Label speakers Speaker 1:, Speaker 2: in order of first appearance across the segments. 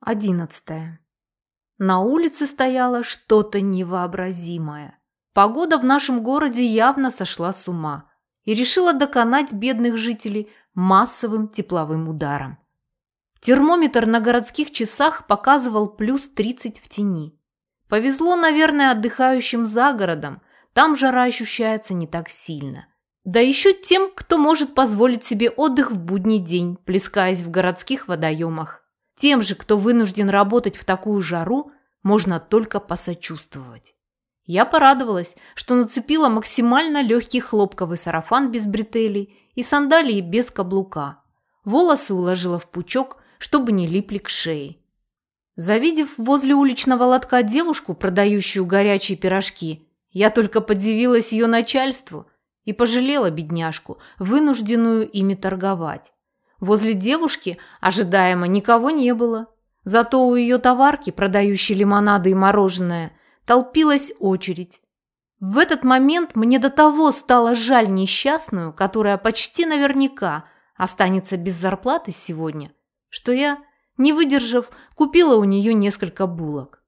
Speaker 1: Одиннадцатое. На улице стояло что-то невообразимое. Погода в нашем городе явно сошла с ума и решила доконать бедных жителей массовым тепловым ударом. Термометр на городских часах показывал плюс 30 в тени. Повезло, наверное, отдыхающим за городом, там жара ощущается не так сильно. Да еще тем, кто может позволить себе отдых в будний день, плескаясь в городских водоемах. Тем же, кто вынужден работать в такую жару, можно только посочувствовать. Я порадовалась, что нацепила максимально легкий хлопковый сарафан без бретелей и сандалии без каблука. Волосы уложила в пучок, чтобы не липли к шее. Завидев возле уличного лотка девушку, продающую горячие пирожки, я только подивилась ее начальству и пожалела бедняжку, вынужденную ими торговать. Возле девушки ожидаемо никого не было. Зато у ее товарки, продающей лимонады и мороженое, толпилась очередь. В этот момент мне до того стало жаль несчастную, которая почти наверняка останется без зарплаты сегодня, что я, не выдержав, купила у нее несколько булок.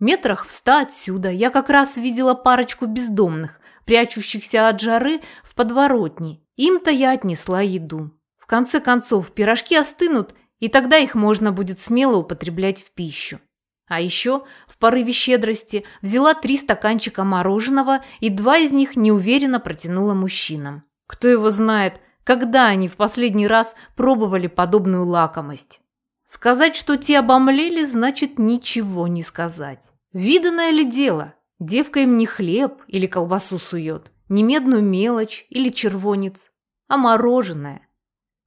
Speaker 1: Метрах в ста отсюда я как раз видела парочку бездомных, прячущихся от жары в подворотне. Им-то я отнесла еду. В конце концов, пирожки остынут, и тогда их можно будет смело употреблять в пищу. А еще в порыве щедрости взяла три стаканчика мороженого и два из них неуверенно протянула мужчинам. Кто его знает, когда они в последний раз пробовали подобную лакомость. Сказать, что те обомлели, значит ничего не сказать. Виданное ли дело? Девка им не хлеб или колбасу сует, не медную мелочь или червонец, а мороженое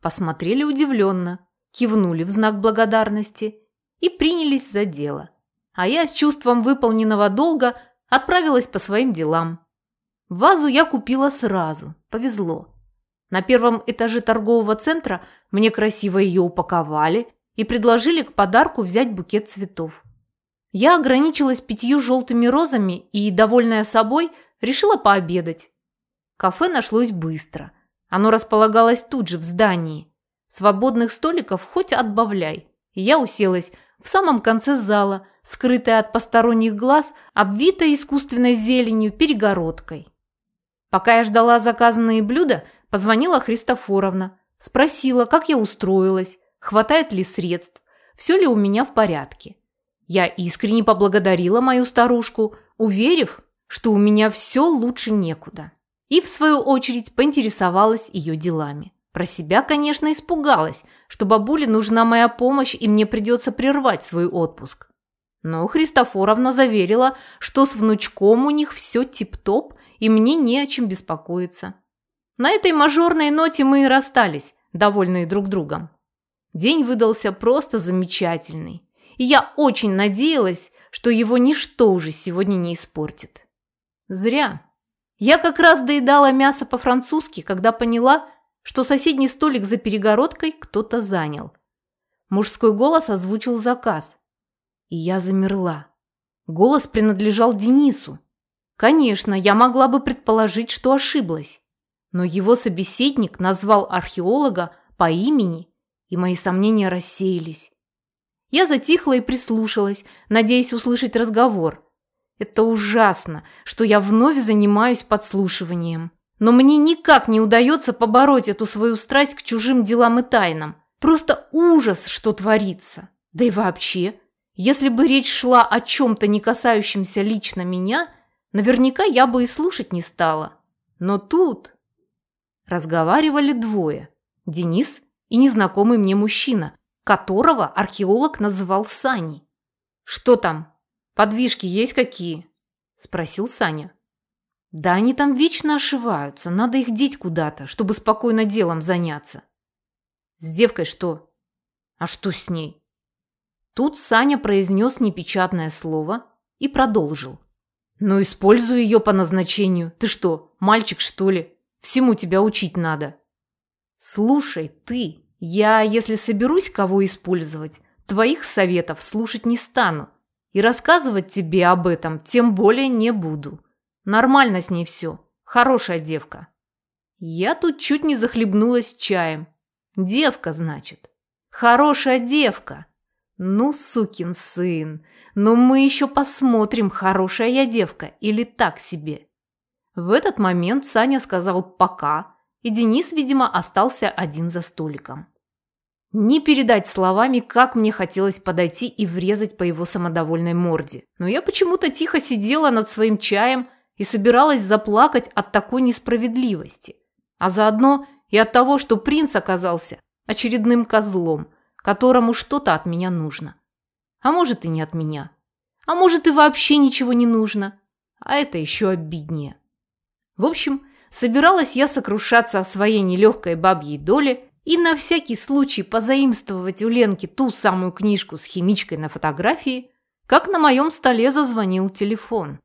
Speaker 1: посмотрели удивленно, кивнули в знак благодарности и принялись за дело. А я с чувством выполненного долга отправилась по своим делам. Вазу я купила сразу, повезло. На первом этаже торгового центра мне красиво ее упаковали и предложили к подарку взять букет цветов. Я ограничилась пятью желтыми розами и, довольная собой, решила пообедать. Кафе нашлось быстро. Оно располагалось тут же, в здании. Свободных столиков хоть отбавляй. Я уселась в самом конце зала, скрытая от посторонних глаз, обвитая искусственной зеленью перегородкой. Пока я ждала заказанные блюда, позвонила Христофоровна. Спросила, как я устроилась, хватает ли средств, все ли у меня в порядке. Я искренне поблагодарила мою старушку, уверив, что у меня все лучше некуда и, в свою очередь, поинтересовалась ее делами. Про себя, конечно, испугалась, что бабуле нужна моя помощь и мне придется прервать свой отпуск. Но Христофоровна заверила, что с внучком у них все тип-топ и мне не о чем беспокоиться. На этой мажорной ноте мы и расстались, довольные друг другом. День выдался просто замечательный, и я очень надеялась, что его ничто уже сегодня не испортит. Зря. Я как раз доедала мясо по-французски, когда поняла, что соседний столик за перегородкой кто-то занял. Мужской голос озвучил заказ. И я замерла. Голос принадлежал Денису. Конечно, я могла бы предположить, что ошиблась. Но его собеседник назвал археолога по имени, и мои сомнения рассеялись. Я затихла и прислушалась, надеясь услышать разговор – это ужасно, что я вновь занимаюсь подслушиванием. Но мне никак не удается побороть эту свою страсть к чужим делам и тайнам. Просто ужас, что творится. Да и вообще, если бы речь шла о чем-то не касающемся лично меня, наверняка я бы и слушать не стала. Но тут разговаривали двое. Денис и незнакомый мне мужчина, которого археолог называл Саней. «Что там?» «Подвижки есть какие?» – спросил Саня. «Да они там вечно ошиваются, надо их деть куда-то, чтобы спокойно делом заняться». «С девкой что?» «А что с ней?» Тут Саня произнес непечатное слово и продолжил. «Ну, используй ее по назначению. Ты что, мальчик, что ли? Всему тебя учить надо». «Слушай, ты, я, если соберусь кого использовать, твоих советов слушать не стану. И рассказывать тебе об этом тем более не буду. Нормально с ней все. Хорошая девка. Я тут чуть не захлебнулась чаем. Девка, значит. Хорошая девка. Ну, сукин сын, но ну мы еще посмотрим, хорошая я девка или так себе. В этот момент Саня сказал «пока», и Денис, видимо, остался один за столиком. Не передать словами, как мне хотелось подойти и врезать по его самодовольной морде. Но я почему-то тихо сидела над своим чаем и собиралась заплакать от такой несправедливости. А заодно и от того, что принц оказался очередным козлом, которому что-то от меня нужно. А может и не от меня. А может и вообще ничего не нужно. А это еще обиднее. В общем, собиралась я сокрушаться о своей нелегкой бабьей доле и на всякий случай позаимствовать у Ленки ту самую книжку с химичкой на фотографии, как на моем столе зазвонил телефон.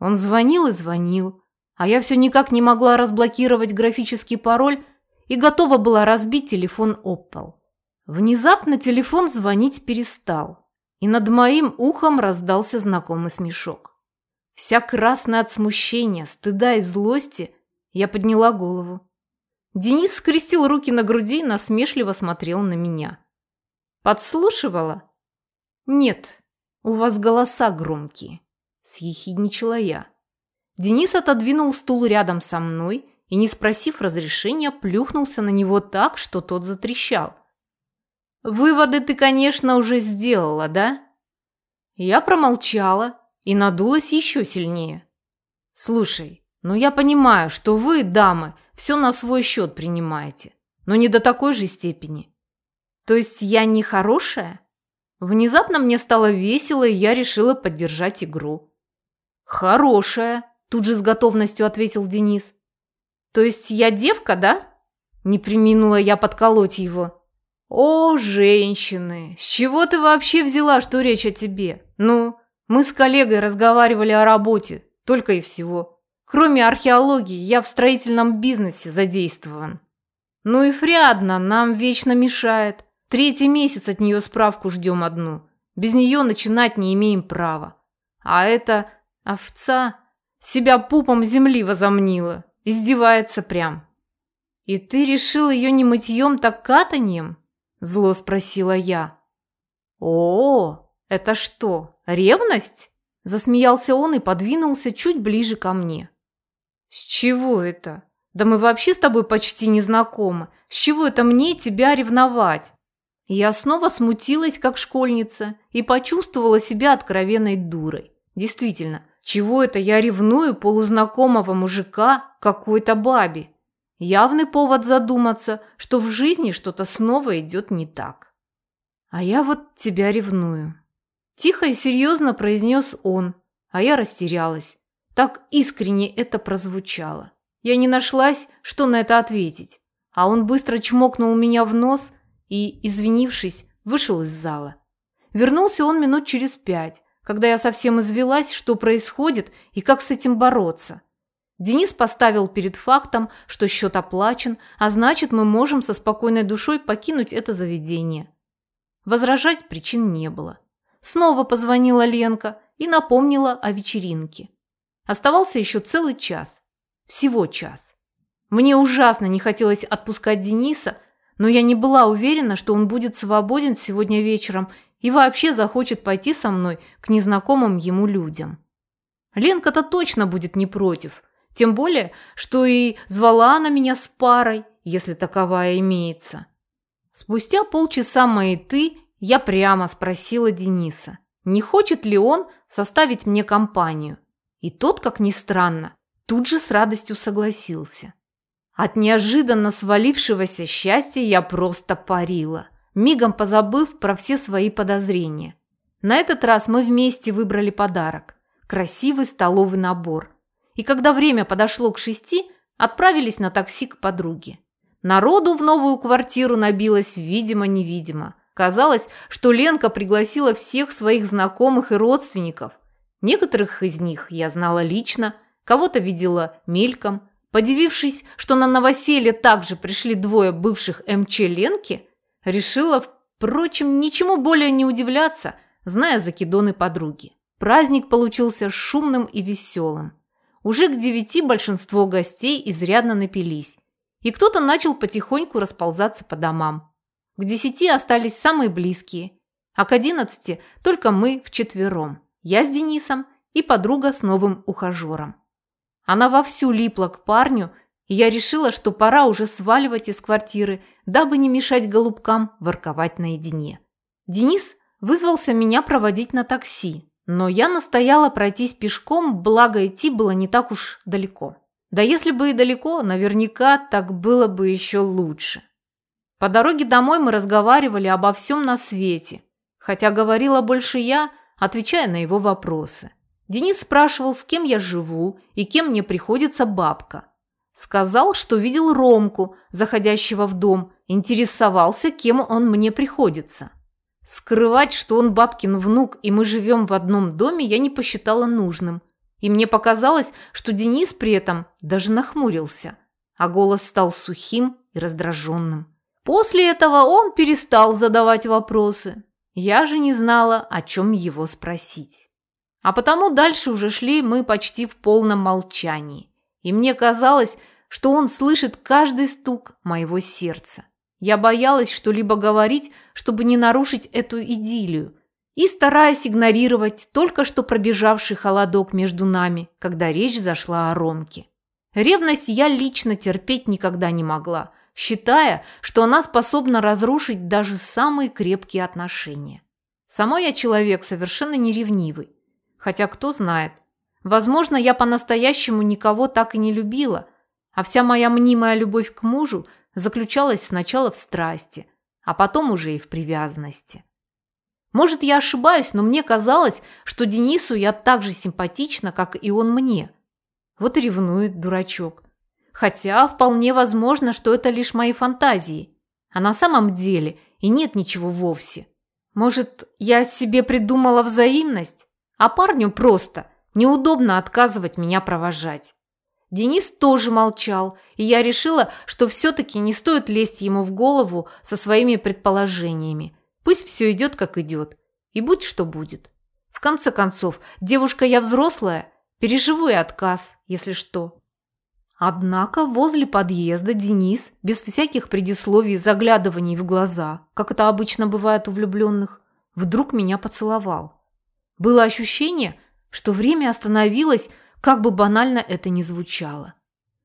Speaker 1: Он звонил и звонил, а я все никак не могла разблокировать графический пароль и готова была разбить телефон об пол. Внезапно телефон звонить перестал, и над моим ухом раздался знакомый смешок. Вся красная от смущения, стыда и злости, я подняла голову. Денис скрестил руки на груди и насмешливо смотрел на меня. «Подслушивала?» «Нет, у вас голоса громкие», – съехидничала я. Денис отодвинул стул рядом со мной и, не спросив разрешения, плюхнулся на него так, что тот затрещал. «Выводы ты, конечно, уже сделала, да?» Я промолчала и надулась еще сильнее. «Слушай, ну я понимаю, что вы, дамы, все на свой счет принимаете, но не до такой же степени. То есть я не хорошая?» Внезапно мне стало весело, и я решила поддержать игру. «Хорошая», – тут же с готовностью ответил Денис. То есть я девка, да? Не приминула я подколоть его. О, женщины, с чего ты вообще взяла, что речь о тебе? Ну, мы с коллегой разговаривали о работе, только и всего. Кроме археологии, я в строительном бизнесе задействован. Ну и Фриадна нам вечно мешает. Третий месяц от нее справку ждем одну. Без нее начинать не имеем права. А эта овца себя пупом земли возомнила. Издевается прям. «И ты решил ее не мытьем, так катанием?» Зло спросила я. «О, это что, ревность?» Засмеялся он и подвинулся чуть ближе ко мне. «С чего это? Да мы вообще с тобой почти не знакомы. С чего это мне тебя ревновать?» Я снова смутилась, как школьница, и почувствовала себя откровенной дурой. Действительно, чего это я ревную полузнакомого мужика какой-то бабе? Явный повод задуматься, что в жизни что-то снова идет не так. А я вот тебя ревную. Тихо и серьезно произнес он, а я растерялась. Так искренне это прозвучало. Я не нашлась, что на это ответить. А он быстро чмокнул меня в нос и, извинившись, вышел из зала. Вернулся он минут через пять, когда я совсем извелась, что происходит и как с этим бороться. Денис поставил перед фактом, что счет оплачен, а значит, мы можем со спокойной душой покинуть это заведение. Возражать причин не было. Снова позвонила Ленка и напомнила о вечеринке. Оставался еще целый час. Всего час. Мне ужасно не хотелось отпускать Дениса, но я не была уверена, что он будет свободен сегодня вечером и вообще захочет пойти со мной к незнакомым ему людям. Ленка-то точно будет не против, тем более, что и звала она меня с парой, если таковая имеется. Спустя полчаса моей ты я прямо спросила Дениса, не хочет ли он составить мне компанию. И тот, как ни странно, тут же с радостью согласился. От неожиданно свалившегося счастья я просто парила – мигом позабыв про все свои подозрения. На этот раз мы вместе выбрали подарок – красивый столовый набор. И когда время подошло к шести, отправились на такси к подруге. Народу в новую квартиру набилось видимо-невидимо. Казалось, что Ленка пригласила всех своих знакомых и родственников. Некоторых из них я знала лично, кого-то видела мельком. Подивившись, что на новоселье также пришли двое бывших МЧ Ленки, Решила, впрочем, ничему более не удивляться, зная закидоны подруги. Праздник получился шумным и веселым. Уже к девяти большинство гостей изрядно напились, и кто-то начал потихоньку расползаться по домам. К десяти остались самые близкие. А к одиннадцати только мы вчетвером. Я с Денисом и подруга с новым ухажером. Она вовсю липла к парню, и я решила, что пора уже сваливать из квартиры, дабы не мешать голубкам ворковать наедине. Денис вызвался меня проводить на такси, но я настояла пройтись пешком, благо идти было не так уж далеко. Да если бы и далеко, наверняка так было бы еще лучше. По дороге домой мы разговаривали обо всем на свете, хотя говорила больше я, отвечая на его вопросы. Денис спрашивал, с кем я живу и кем мне приходится бабка. Сказал, что видел Ромку, заходящего в дом, интересовался, кем он мне приходится. Скрывать, что он бабкин внук и мы живем в одном доме, я не посчитала нужным. И мне показалось, что Денис при этом даже нахмурился, а голос стал сухим и раздраженным. После этого он перестал задавать вопросы. Я же не знала, о чем его спросить. А потому дальше уже шли мы почти в полном молчании. И мне казалось, что он слышит каждый стук моего сердца. Я боялась что-либо говорить, чтобы не нарушить эту идиллию, и стараясь игнорировать только что пробежавший холодок между нами, когда речь зашла о Ромке. Ревность я лично терпеть никогда не могла, считая, что она способна разрушить даже самые крепкие отношения. Сама я человек совершенно не ревнивый. Хотя кто знает, возможно, я по-настоящему никого так и не любила, а вся моя мнимая любовь к мужу – заключалась сначала в страсти, а потом уже и в привязанности. Может, я ошибаюсь, но мне казалось, что Денису я так же симпатична, как и он мне. Вот и ревнует дурачок. Хотя вполне возможно, что это лишь мои фантазии. А на самом деле и нет ничего вовсе. Может, я себе придумала взаимность, а парню просто неудобно отказывать меня провожать. Денис тоже молчал, и я решила, что все-таки не стоит лезть ему в голову со своими предположениями. Пусть все идет, как идет. И будь что будет. В конце концов, девушка я взрослая, переживу и отказ, если что. Однако возле подъезда Денис, без всяких предисловий и заглядываний в глаза, как это обычно бывает у влюбленных, вдруг меня поцеловал. Было ощущение, что время остановилось, как бы банально это ни звучало.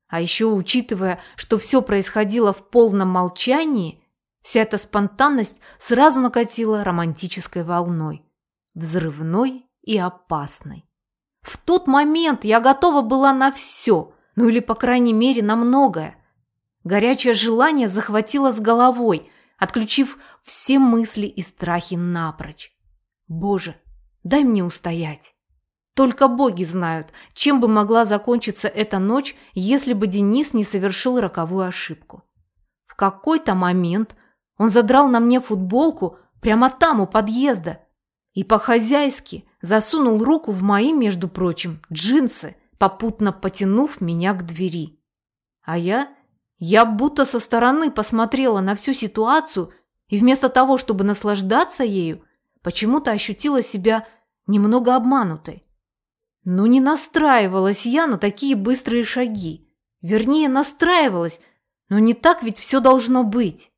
Speaker 1: А еще учитывая, что все происходило в полном молчании, вся эта спонтанность сразу накатила романтической волной. Взрывной и опасной. В тот момент я готова была на все, ну или, по крайней мере, на многое. Горячее желание захватило с головой, отключив все мысли и страхи напрочь. Боже, дай мне устоять. Только боги знают, чем бы могла закончиться эта ночь, если бы Денис не совершил роковую ошибку. В какой-то момент он задрал на мне футболку прямо там, у подъезда, и по-хозяйски засунул руку в мои, между прочим, джинсы, попутно потянув меня к двери. А я, я будто со стороны посмотрела на всю ситуацию и вместо того, чтобы наслаждаться ею, почему-то ощутила себя немного обманутой. Ну не настраивалась я на такие быстрые шаги. Вернее, настраивалась, но не так ведь все должно быть.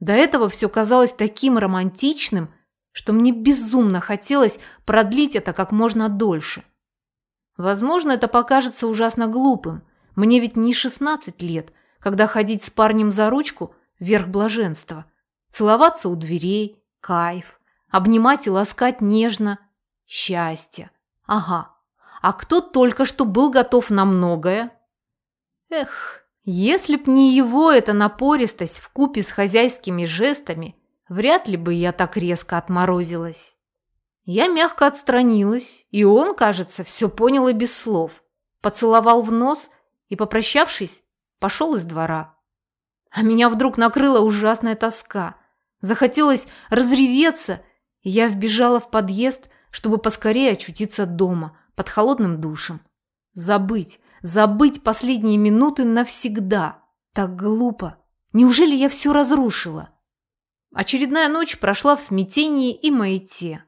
Speaker 1: До этого все казалось таким романтичным, что мне безумно хотелось продлить это как можно дольше. Возможно, это покажется ужасно глупым. Мне ведь не 16 лет, когда ходить с парнем за ручку – верх блаженства. Целоваться у дверей – кайф. Обнимать и ласкать нежно – счастье. Ага, а кто только что был готов на многое. Эх, если б не его эта напористость в купе с хозяйскими жестами, вряд ли бы я так резко отморозилась. Я мягко отстранилась, и он, кажется, все понял и без слов. Поцеловал в нос и, попрощавшись, пошел из двора. А меня вдруг накрыла ужасная тоска. Захотелось разреветься, и я вбежала в подъезд, чтобы поскорее очутиться дома – под холодным душем. Забыть, забыть последние минуты навсегда. Так глупо. Неужели я все разрушила? Очередная ночь прошла в смятении и маяте.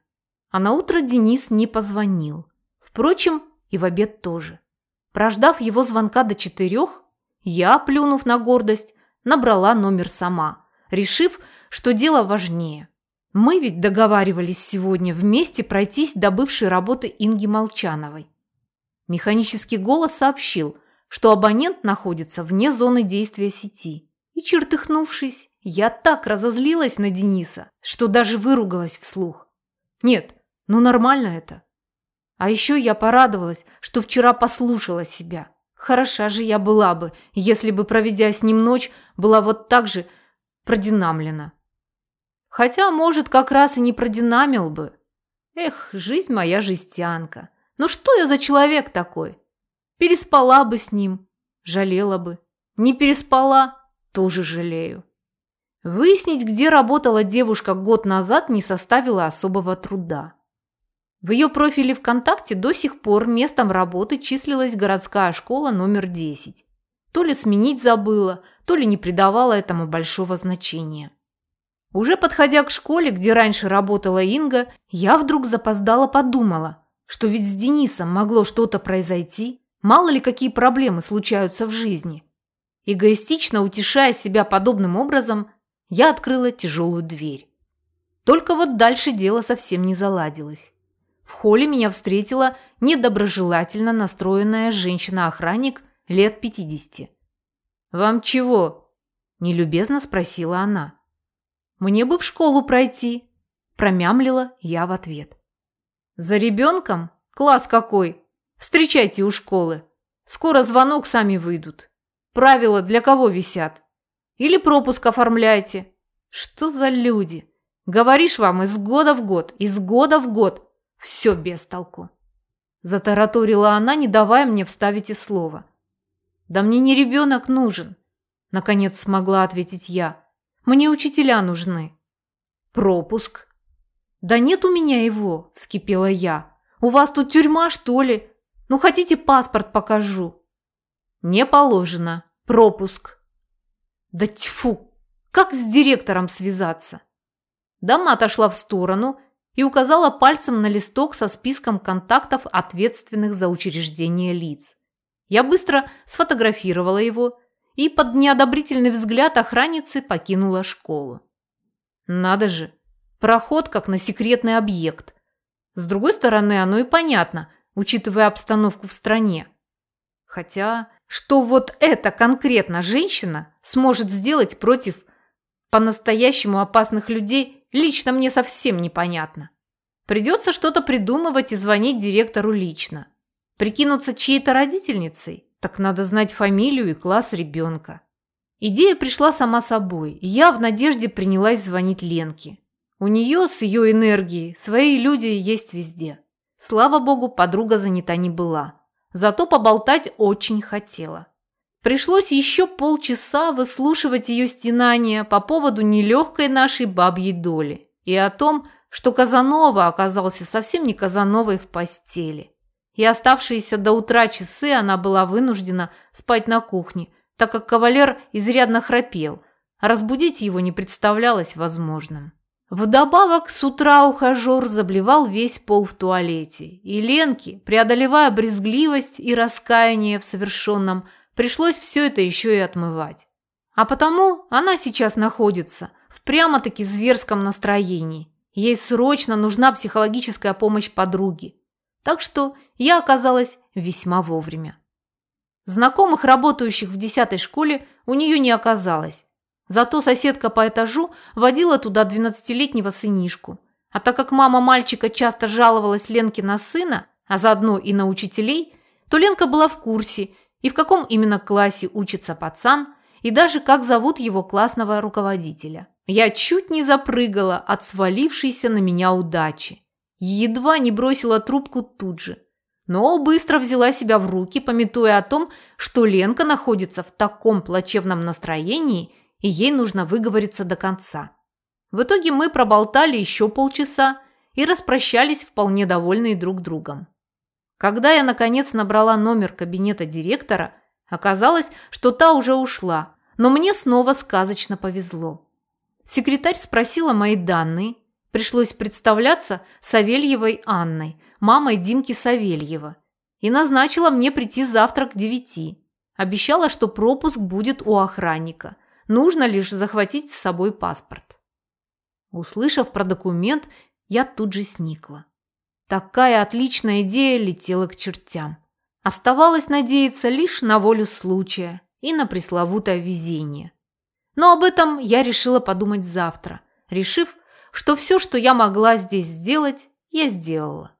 Speaker 1: А на утро Денис не позвонил. Впрочем, и в обед тоже. Прождав его звонка до четырех, я, плюнув на гордость, набрала номер сама, решив, что дело важнее. Мы ведь договаривались сегодня вместе пройтись до бывшей работы Инги Молчановой. Механический голос сообщил, что абонент находится вне зоны действия сети. И чертыхнувшись, я так разозлилась на Дениса, что даже выругалась вслух. Нет, ну нормально это. А еще я порадовалась, что вчера послушала себя. Хороша же я была бы, если бы, проведя с ним ночь, была вот так же продинамлена. Хотя, может, как раз и не продинамил бы. Эх, жизнь моя жестянка. Ну что я за человек такой? Переспала бы с ним, жалела бы. Не переспала, тоже жалею. Выяснить, где работала девушка год назад, не составило особого труда. В ее профиле ВКонтакте до сих пор местом работы числилась городская школа номер 10. То ли сменить забыла, то ли не придавала этому большого значения. Уже подходя к школе, где раньше работала Инга, я вдруг запоздала подумала, что ведь с Денисом могло что-то произойти, мало ли какие проблемы случаются в жизни. Эгоистично утешая себя подобным образом, я открыла тяжелую дверь. Только вот дальше дело совсем не заладилось. В холле меня встретила недоброжелательно настроенная женщина-охранник лет 50. «Вам чего?» – нелюбезно спросила она. «Мне бы в школу пройти», – промямлила я в ответ. «За ребенком? Класс какой! Встречайте у школы. Скоро звонок, сами выйдут. Правила для кого висят? Или пропуск оформляйте. Что за люди? Говоришь вам из года в год, из года в год. Все без толку. Затараторила она, не давая мне вставить и слова. Да мне не ребенок нужен, наконец смогла ответить я. Мне учителя нужны. Пропуск. Да нет у меня его, вскипела я. У вас тут тюрьма, что ли? Ну, хотите, паспорт покажу? Не положено. Пропуск. Да тьфу, как с директором связаться? Дама отошла в сторону и указала пальцем на листок со списком контактов ответственных за учреждение лиц. Я быстро сфотографировала его и под неодобрительный взгляд охранницы покинула школу. Надо же, проход как на секретный объект. С другой стороны, оно и понятно, учитывая обстановку в стране. Хотя, что вот эта конкретно женщина сможет сделать против по-настоящему опасных людей, лично мне совсем непонятно. Придется что-то придумывать и звонить директору лично. Прикинуться чьей-то родительницей? Так надо знать фамилию и класс ребенка. Идея пришла сама собой, и я в надежде принялась звонить Ленке. У нее с ее энергией свои люди есть везде. Слава богу, подруга занята не была. Зато поболтать очень хотела. Пришлось еще полчаса выслушивать ее стенания по поводу нелегкой нашей бабьей доли и о том, что Казанова оказался совсем не Казановой в постели. И оставшиеся до утра часы она была вынуждена спать на кухне, так как кавалер изрядно храпел, а разбудить его не представлялось возможным. Вдобавок с утра ухажер заблевал весь пол в туалете, и Ленке, преодолевая брезгливость и раскаяние в совершенном, Пришлось все это еще и отмывать. А потому она сейчас находится в прямо-таки зверском настроении. Ей срочно нужна психологическая помощь подруги. Так что я оказалась весьма вовремя. Знакомых, работающих в десятой школе, у нее не оказалось. Зато соседка по этажу водила туда двенадцатилетнего сынишку. А так как мама мальчика часто жаловалась Ленке на сына, а заодно и на учителей, то Ленка была в курсе и в каком именно классе учится пацан, и даже как зовут его классного руководителя. Я чуть не запрыгала от свалившейся на меня удачи. Едва не бросила трубку тут же. Но быстро взяла себя в руки, пометуя о том, что Ленка находится в таком плачевном настроении, и ей нужно выговориться до конца. В итоге мы проболтали еще полчаса и распрощались вполне довольные друг другом. Когда я, наконец, набрала номер кабинета директора, оказалось, что та уже ушла, но мне снова сказочно повезло. Секретарь спросила мои данные, пришлось представляться Савельевой Анной, мамой Димки Савельева, и назначила мне прийти завтра к девяти. Обещала, что пропуск будет у охранника. Нужно лишь захватить с собой паспорт. Услышав про документ, я тут же сникла. Такая отличная идея летела к чертям. Оставалось надеяться лишь на волю случая и на пресловутое везение. Но об этом я решила подумать завтра, решив, что все, что я могла здесь сделать, я сделала.